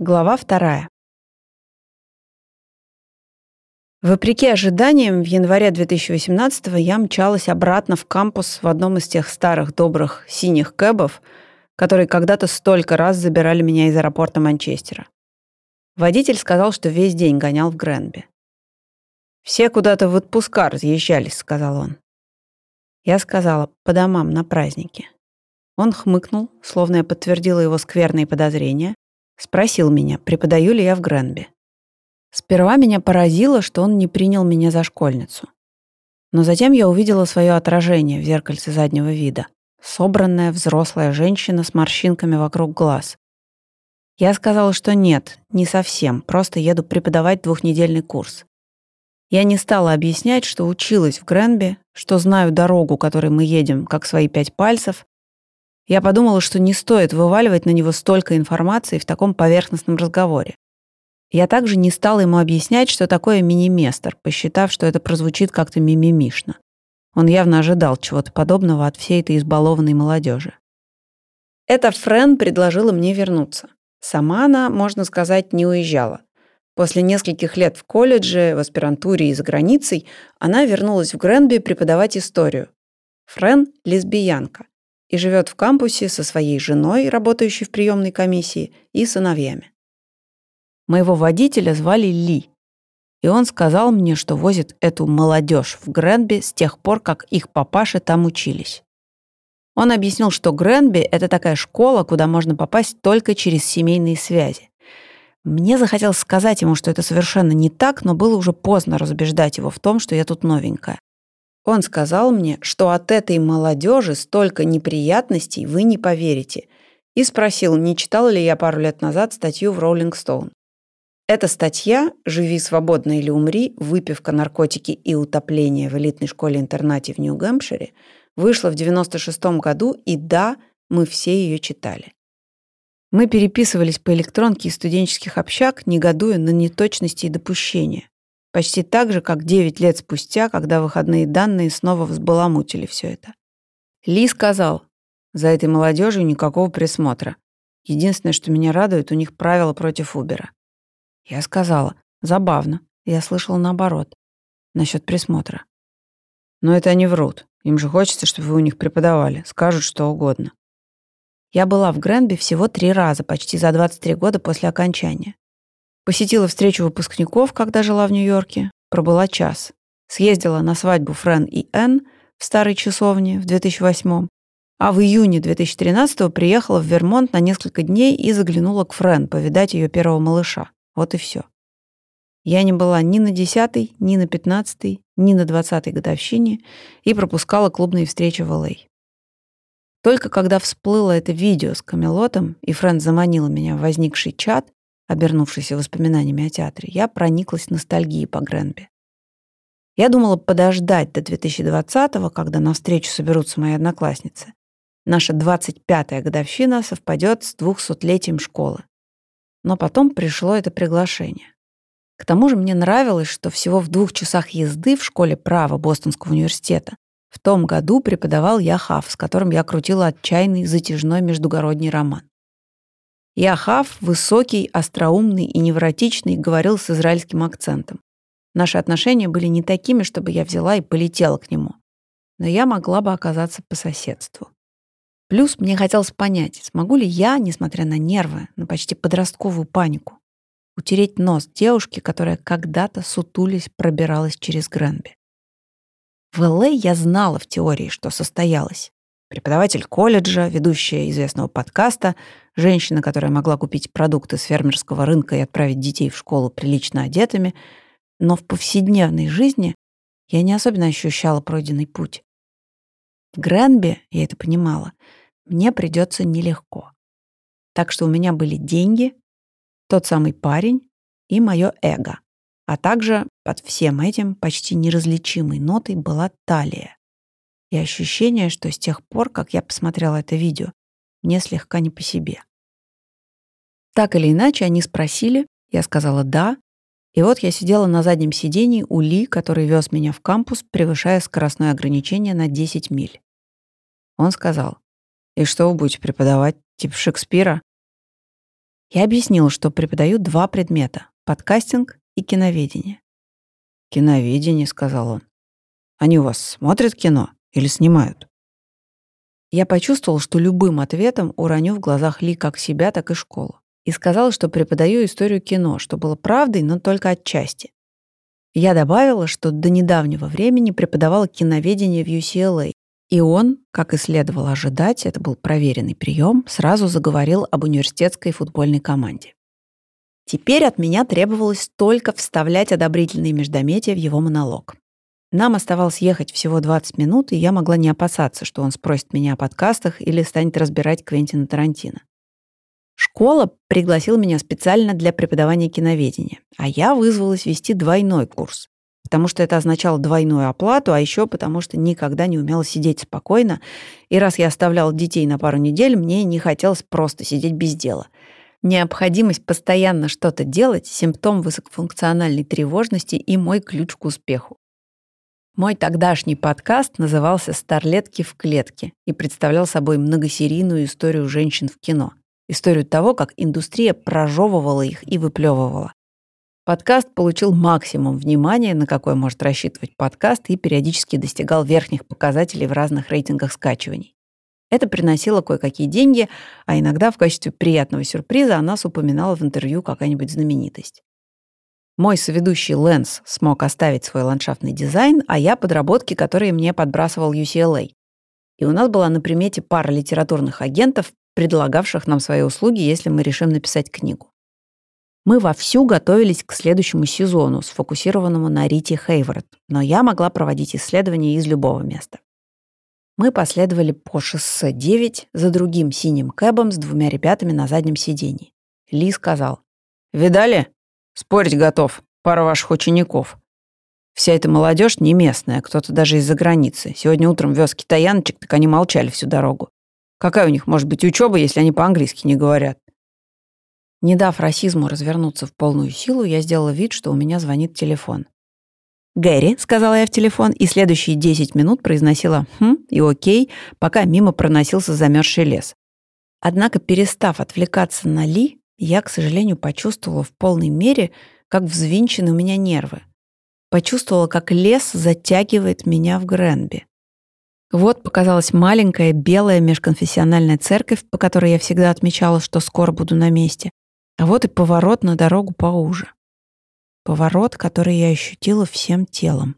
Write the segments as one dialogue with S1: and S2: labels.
S1: Глава вторая. Вопреки ожиданиям, в январе 2018 я мчалась обратно в кампус в одном из тех старых добрых синих кэбов, которые когда-то столько раз забирали меня из аэропорта Манчестера. Водитель сказал, что весь день гонял в Гренби. «Все куда-то в отпуска разъезжались», — сказал он. Я сказала, по домам, на праздники. Он хмыкнул, словно я подтвердила его скверные подозрения, Спросил меня, преподаю ли я в Гренби. Сперва меня поразило, что он не принял меня за школьницу. Но затем я увидела свое отражение в зеркальце заднего вида. Собранная взрослая женщина с морщинками вокруг глаз. Я сказала, что нет, не совсем, просто еду преподавать двухнедельный курс. Я не стала объяснять, что училась в Гренби, что знаю дорогу, которой мы едем, как свои пять пальцев, я подумала, что не стоит вываливать на него столько информации в таком поверхностном разговоре. Я также не стала ему объяснять, что такое мини-местер, посчитав, что это прозвучит как-то мимимишно. Он явно ожидал чего-то подобного от всей этой избалованной молодежи. Эта Френ предложила мне вернуться. Сама она, можно сказать, не уезжала. После нескольких лет в колледже, в аспирантуре и за границей она вернулась в Гренби преподавать историю. Френ – лесбиянка и живет в кампусе со своей женой, работающей в приемной комиссии, и сыновьями. Моего водителя звали Ли, и он сказал мне, что возит эту молодежь в Гренби с тех пор, как их папаши там учились. Он объяснил, что Гренби — это такая школа, куда можно попасть только через семейные связи. Мне захотелось сказать ему, что это совершенно не так, но было уже поздно разубеждать его в том, что я тут новенькая. Он сказал мне, что от этой молодежи столько неприятностей вы не поверите, и спросил, не читала ли я пару лет назад статью в Rolling Stone. Эта статья «Живи свободно или умри. Выпивка, наркотики и утопление в элитной школе-интернате в Нью-Гэмпшире» вышла в 96 году, и да, мы все ее читали. Мы переписывались по электронке из студенческих общак, негодуя на неточности и допущения. Почти так же, как 9 лет спустя, когда выходные данные снова взбаламутили все это. Ли сказал, за этой молодежью никакого присмотра. Единственное, что меня радует, у них правила против Убера. Я сказала, забавно. Я слышала наоборот. Насчет присмотра. Но это они врут. Им же хочется, чтобы вы у них преподавали. Скажут что угодно. Я была в Гренби всего три раза, почти за 23 года после окончания. Посетила встречу выпускников, когда жила в Нью-Йорке. Пробыла час. Съездила на свадьбу Френ и Энн в старой часовне в 2008 а в июне 2013 приехала в Вермонт на несколько дней и заглянула к Френ повидать ее первого малыша. Вот и все. Я не была ни на 10 ни на 15 ни на 20 годовщине и пропускала клубные встречи в Л.А. Только когда всплыло это видео с Камелотом, и Френ заманила меня в возникший чат, обернувшийся воспоминаниями о театре, я прониклась ностальгией по Гренби. Я думала подождать до 2020-го, когда на встречу соберутся мои одноклассницы. Наша 25-я годовщина совпадет с 200-летием школы. Но потом пришло это приглашение. К тому же мне нравилось, что всего в двух часах езды в школе права Бостонского университета в том году преподавал Яхав, с которым я крутила отчаянный затяжной междугородний роман. Яхав, высокий, остроумный и невротичный, говорил с израильским акцентом. Наши отношения были не такими, чтобы я взяла и полетела к нему. Но я могла бы оказаться по соседству. Плюс мне хотелось понять, смогу ли я, несмотря на нервы, на почти подростковую панику, утереть нос девушки, которая когда-то сутулись пробиралась через Гренби. В Л.А. я знала в теории, что состоялось. Преподаватель колледжа, ведущая известного подкаста, женщина, которая могла купить продукты с фермерского рынка и отправить детей в школу прилично одетыми, но в повседневной жизни я не особенно ощущала пройденный путь. В Гренби, я это понимала, мне придется нелегко. Так что у меня были деньги, тот самый парень и мое эго. А также под всем этим почти неразличимой нотой была талия и ощущение, что с тех пор, как я посмотрела это видео, мне слегка не по себе. Так или иначе, они спросили, я сказала «да», и вот я сидела на заднем сидении у Ли, который вез меня в кампус, превышая скоростное ограничение на 10 миль. Он сказал, «И что вы будете преподавать? Тип Шекспира?» Я объяснила, что преподаю два предмета — подкастинг и киноведение.
S2: «Киноведение», — сказал он. «Они у вас смотрят кино или снимают?»
S1: Я почувствовал, что любым ответом уроню в глазах Ли как себя, так и школу. И сказал, что преподаю историю кино, что было правдой, но только отчасти. Я добавила, что до недавнего времени преподавала киноведение в UCLA, и он, как и следовало ожидать, это был проверенный прием, сразу заговорил об университетской футбольной команде. Теперь от меня требовалось только вставлять одобрительные междометия в его монолог. Нам оставалось ехать всего 20 минут, и я могла не опасаться, что он спросит меня о подкастах или станет разбирать Квентина Тарантино. Школа пригласила меня специально для преподавания киноведения, а я вызвалась вести двойной курс, потому что это означало двойную оплату, а еще потому что никогда не умела сидеть спокойно, и раз я оставляла детей на пару недель, мне не хотелось просто сидеть без дела — Необходимость постоянно что-то делать – симптом высокофункциональной тревожности и мой ключ к успеху. Мой тогдашний подкаст назывался «Старлетки в клетке» и представлял собой многосерийную историю женщин в кино. Историю того, как индустрия прожевывала их и выплевывала. Подкаст получил максимум внимания, на какой может рассчитывать подкаст, и периодически достигал верхних показателей в разных рейтингах скачиваний. Это приносило кое-какие деньги, а иногда в качестве приятного сюрприза о нас упоминала в интервью какая-нибудь знаменитость. Мой соведущий Лэнс смог оставить свой ландшафтный дизайн, а я подработки, которые мне подбрасывал UCLA. И у нас была на примете пара литературных агентов, предлагавших нам свои услуги, если мы решим написать книгу. Мы вовсю готовились к следующему сезону, сфокусированному на Рите Хейворд, но я могла проводить исследования из любого места. Мы последовали по шоссе 9 за другим синим кэбом с двумя ребятами на заднем сидении. Ли сказал.
S2: «Видали? Спорить готов. Пара ваших учеников. Вся эта молодежь не местная, кто-то даже из-за границы. Сегодня утром вез китаяночек, так они молчали всю дорогу. Какая у них может быть учеба, если они по-английски не говорят?»
S1: Не дав расизму развернуться в полную силу, я сделала вид, что у меня звонит телефон. «Гэри», — сказала я в телефон, и следующие 10 минут произносила «хм» и «окей», пока мимо проносился замерзший лес. Однако, перестав отвлекаться на Ли, я, к сожалению, почувствовала в полной мере, как взвинчены у меня нервы. Почувствовала, как лес затягивает меня в Гренби. Вот показалась маленькая белая межконфессиональная церковь, по которой я всегда отмечала, что скоро буду на месте. А вот и поворот на дорогу поуже. Поворот, который я ощутила всем телом.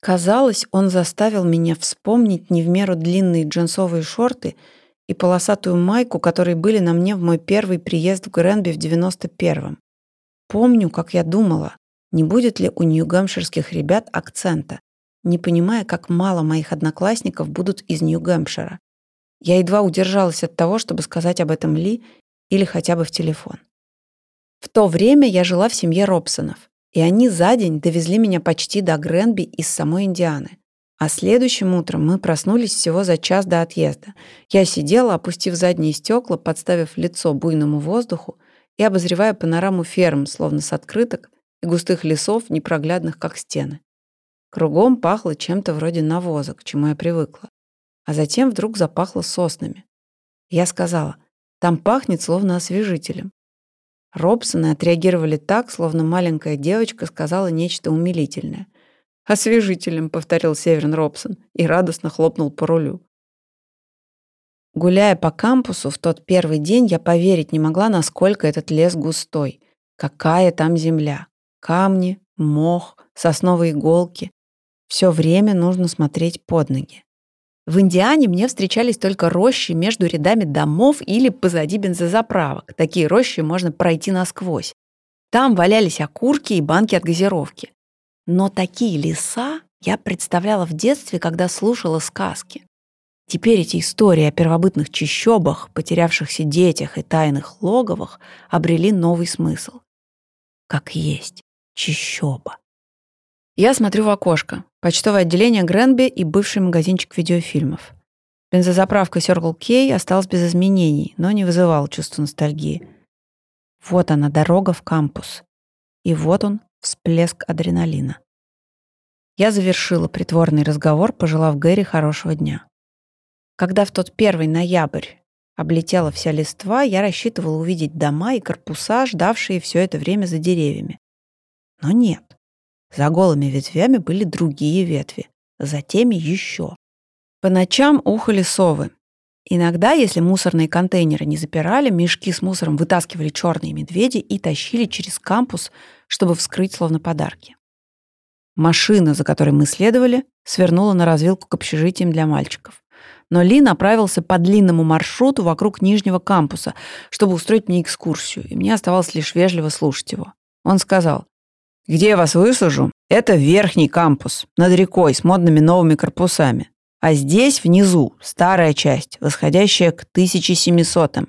S1: Казалось, он заставил меня вспомнить не в меру длинные джинсовые шорты и полосатую майку, которые были на мне в мой первый приезд в Гренби в 91-м. Помню, как я думала, не будет ли у нью-гэмпширских ребят акцента, не понимая, как мало моих одноклассников будут из Нью-Гэмпшира. Я едва удержалась от того, чтобы сказать об этом Ли или хотя бы в телефон. В то время я жила в семье Робсонов, и они за день довезли меня почти до Гренби из самой Индианы. А следующим утром мы проснулись всего за час до отъезда. Я сидела, опустив задние стекла, подставив лицо буйному воздуху и обозревая панораму ферм, словно с открыток, и густых лесов, непроглядных, как стены. Кругом пахло чем-то вроде навоза, к чему я привыкла. А затем вдруг запахло соснами. Я сказала, там пахнет словно освежителем. Робсоны отреагировали так, словно маленькая девочка сказала нечто умилительное. «Освежителем», — повторил Северн Робсон и радостно хлопнул по рулю. Гуляя по кампусу в тот первый день, я поверить не могла, насколько этот лес густой. Какая там земля. Камни, мох, сосновые иголки. Все время нужно смотреть под ноги. В Индиане мне встречались только рощи между рядами домов или позади бензозаправок. Такие рощи можно пройти насквозь. Там валялись окурки и банки от газировки. Но такие леса я представляла в детстве, когда слушала сказки. Теперь эти истории о первобытных чащобах, потерявшихся детях и тайных логовах обрели новый смысл. Как есть чащоба. Я смотрю в окошко. Почтовое отделение Гренби и бывший магазинчик видеофильмов. Бензозаправка Circle K осталась без изменений, но не вызывала чувства ностальгии. Вот она, дорога в кампус. И вот он, всплеск адреналина. Я завершила притворный разговор, пожелав Гэри хорошего дня. Когда в тот первый ноябрь облетела вся листва, я рассчитывала увидеть дома и корпуса, ждавшие все это время за деревьями. Но нет. За голыми ветвями были другие ветви, за теми еще. По ночам ухали совы. Иногда, если мусорные контейнеры не запирали, мешки с мусором вытаскивали черные медведи и тащили через кампус, чтобы вскрыть словно подарки. Машина, за которой мы следовали, свернула на развилку к общежитиям для мальчиков. Но Ли направился по длинному маршруту вокруг нижнего кампуса, чтобы устроить мне экскурсию, и мне оставалось лишь вежливо слушать его. Он сказал, «Где я вас высажу? Это верхний кампус, над рекой, с модными новыми корпусами. А здесь, внизу, старая часть, восходящая к 1700-м.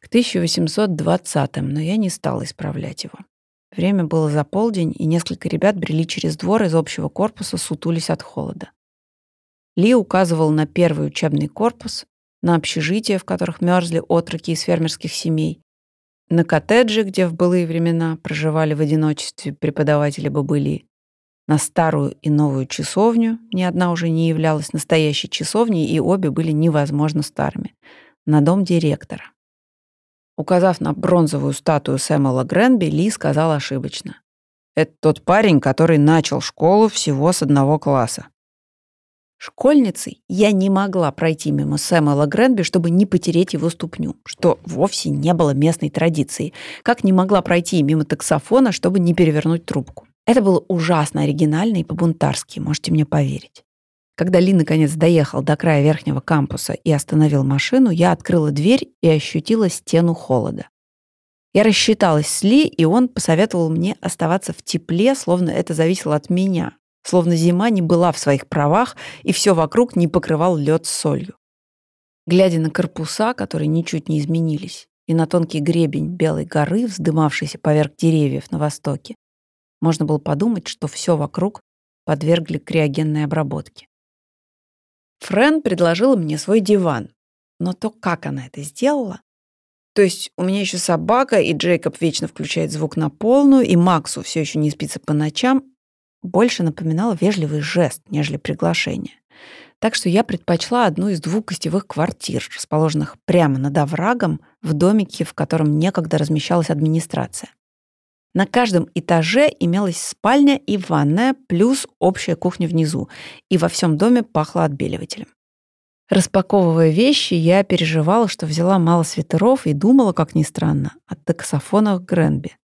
S1: К 1820-м, но я не стала исправлять его. Время было за полдень, и несколько ребят брели через двор из общего корпуса, сутулись от холода. Ли указывал на первый учебный корпус, на общежития, в которых мерзли отроки из фермерских семей, на коттеджи, где в былые времена проживали в одиночестве преподаватели бабыли, на старую и новую часовню, ни одна уже не являлась настоящей часовней, и обе были невозможно старыми, на дом директора. Указав на бронзовую статую Сэмюэла Гренби, Ли сказал ошибочно. «Это тот парень, который начал школу всего с одного класса». Школьницей я не могла пройти мимо Сэмюэла Гренби, чтобы не потереть его ступню, что вовсе не было местной традицией, как не могла пройти мимо таксофона, чтобы не перевернуть трубку. Это было ужасно оригинально и по-бунтарски, можете мне поверить. Когда Ли наконец доехал до края верхнего кампуса и остановил машину, я открыла дверь и ощутила стену холода. Я рассчиталась с Ли, и он посоветовал мне оставаться в тепле, словно это зависело от меня, словно зима не была в своих правах, и все вокруг не покрывал лед солью. Глядя на корпуса, которые ничуть не изменились, и на тонкий гребень Белой горы, вздымавшийся поверх деревьев на востоке, можно было подумать, что все вокруг подвергли криогенной обработке. Френ предложила мне свой диван, но то, как она это сделала... То есть у меня еще собака, и Джейкоб вечно включает звук на полную, и Максу все еще не спится по ночам, больше напоминало вежливый жест, нежели приглашение. Так что я предпочла одну из двух гостевых квартир, расположенных прямо над оврагом в домике, в котором некогда размещалась администрация. На каждом этаже имелась спальня и ванная, плюс общая кухня внизу, и во всем доме пахло отбеливателем. Распаковывая вещи, я переживала, что взяла мало свитеров и думала, как ни странно, о таксофонах Гренби.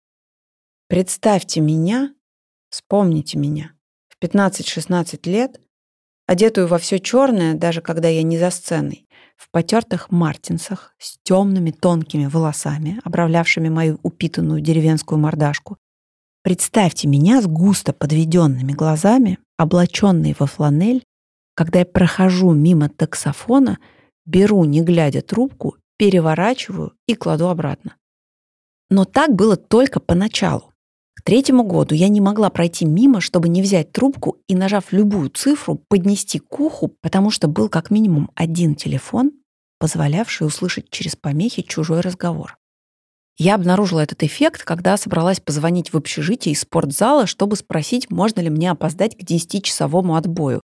S1: Представьте меня, вспомните меня, в 15-16 лет, одетую во все черное, даже когда я не за сценой, в потертых мартинсах с темными тонкими волосами, обравлявшими мою упитанную деревенскую мордашку. Представьте меня с густо подведенными глазами, облаченной во фланель, когда я прохожу мимо таксофона, беру, не глядя трубку, переворачиваю и кладу обратно. Но так было только поначалу. Третьему году я не могла пройти мимо, чтобы не взять трубку и, нажав любую цифру, поднести к уху, потому что был как минимум один телефон, позволявший услышать через помехи чужой разговор. Я обнаружила этот эффект, когда собралась позвонить в общежитие из спортзала, чтобы спросить, можно ли мне опоздать к 10-часовому отбою.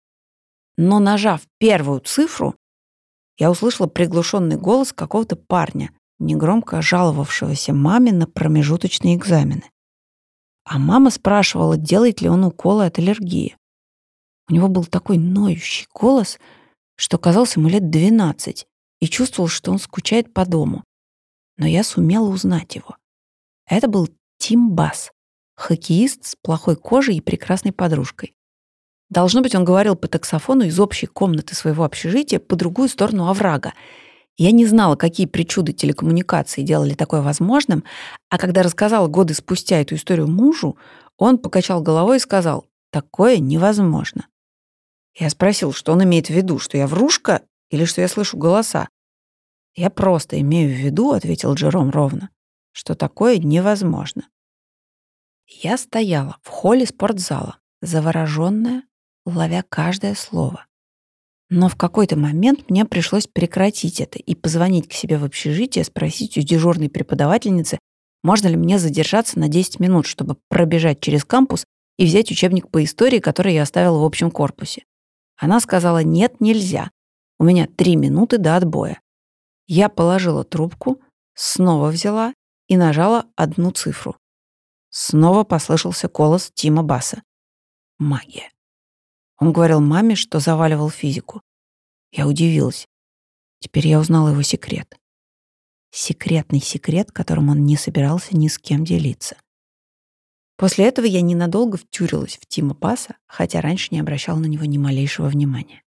S1: Но нажав первую цифру, я услышала приглушенный голос какого-то парня, негромко жаловавшегося маме на промежуточные экзамены. А мама спрашивала, делает ли он уколы от аллергии. У него был такой ноющий голос, что казался ему лет 12, и чувствовал, что он скучает по дому. Но я сумела узнать его. Это был Тим Бас, хоккеист с плохой кожей и прекрасной подружкой. Должно быть, он говорил по таксофону из общей комнаты своего общежития по другую сторону оврага, я не знала, какие причуды телекоммуникации делали такое возможным, а когда рассказала годы спустя эту историю мужу, он покачал головой и сказал, такое невозможно. Я спросил, что он имеет в виду, что я врушка или что я слышу голоса. Я просто имею в виду, ответил Джером ровно, что такое невозможно. Я стояла в холле спортзала, завороженная, ловя каждое слово. Но в какой-то момент мне пришлось прекратить это и позвонить к себе в общежитие, спросить у дежурной преподавательницы, можно ли мне задержаться на 10 минут, чтобы пробежать через кампус и взять учебник по истории, который я оставила в общем корпусе. Она сказала, нет, нельзя. У меня три минуты до отбоя. Я положила трубку, снова взяла и нажала одну цифру. Снова послышался голос Тима Баса. Магия. Он говорил маме, что заваливал физику. Я удивилась. Теперь я узнала его секрет. Секретный секрет, которым он не собирался ни с кем делиться. После этого я ненадолго втюрилась в Тима Паса, хотя раньше не обращала на него ни малейшего внимания.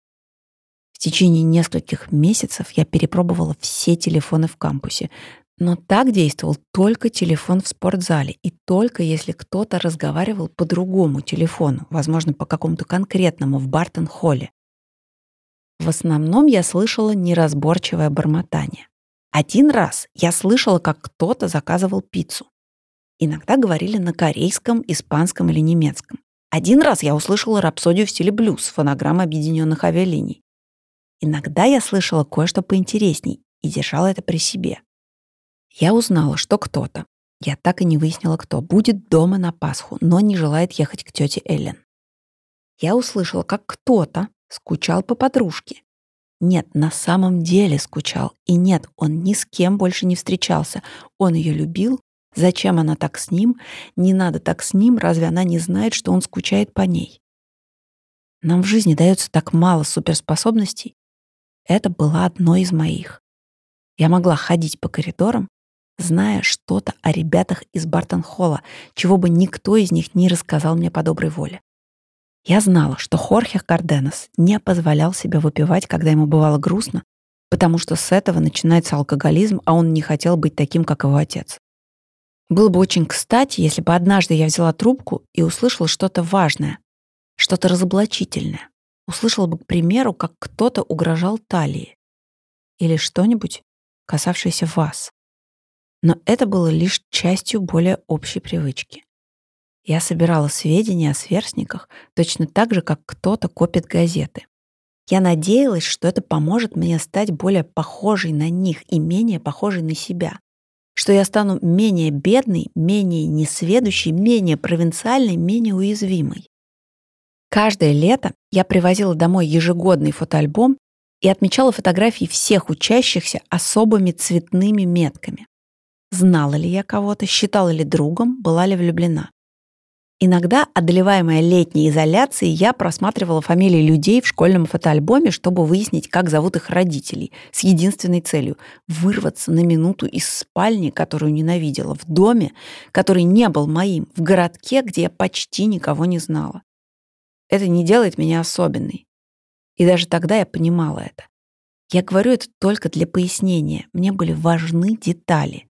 S1: В течение нескольких месяцев я перепробовала все телефоны в кампусе, но так действовал только телефон в спортзале и только если кто-то разговаривал по другому телефону, возможно, по какому-то конкретному в Бартон-холле. В основном я слышала неразборчивое бормотание. Один раз я слышала, как кто-то заказывал пиццу. Иногда говорили на корейском, испанском или немецком. Один раз я услышала рапсодию в стиле блюз, фонограммы объединенных авиалиний. Иногда я слышала кое-что поинтересней и держала это при себе. Я узнала, что кто-то, я так и не выяснила, кто, будет дома на Пасху, но не желает ехать к тете Эллен. Я услышала, как кто-то скучал по подружке. Нет, на самом деле скучал. И нет, он ни с кем больше не встречался. Он ее любил, Зачем она так с ним? Не надо так с ним, разве она не знает, что он скучает по ней? Нам в жизни дается так мало суперспособностей. Это была одной из моих. Я могла ходить по коридорам, зная что-то о ребятах из Бартон-Холла, чего бы никто из них не рассказал мне по доброй воле. Я знала, что Хорхе Карденес не позволял себе выпивать, когда ему бывало грустно, потому что с этого начинается алкоголизм, а он не хотел быть таким, как его отец. Было бы очень кстати, если бы однажды я взяла трубку и услышала что-то важное, что-то разоблачительное. Услышала бы, к примеру, как кто-то угрожал талии. Или что-нибудь, касавшееся вас. Но это было лишь частью более общей привычки. Я собирала сведения о сверстниках точно так же, как кто-то копит газеты. Я надеялась, что это поможет мне стать более похожей на них и менее похожей на себя что я стану менее бедной, менее несведущей, менее провинциальной, менее уязвимой. Каждое лето я привозила домой ежегодный фотоальбом и отмечала фотографии всех учащихся особыми цветными метками. Знала ли я кого-то, считала ли другом, была ли влюблена. Иногда, одолеваемая летней изоляцией, я просматривала фамилии людей в школьном фотоальбоме, чтобы выяснить, как зовут их родителей, с единственной целью — вырваться на минуту из спальни, которую ненавидела, в доме, который не был моим, в городке, где я почти никого не знала. Это не делает меня особенной. И даже тогда я понимала это. Я говорю это только для пояснения. Мне были важны детали.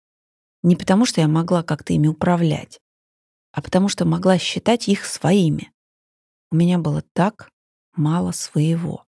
S1: Не потому, что я могла как-то ими управлять а потому что могла считать их своими. У меня было так мало своего.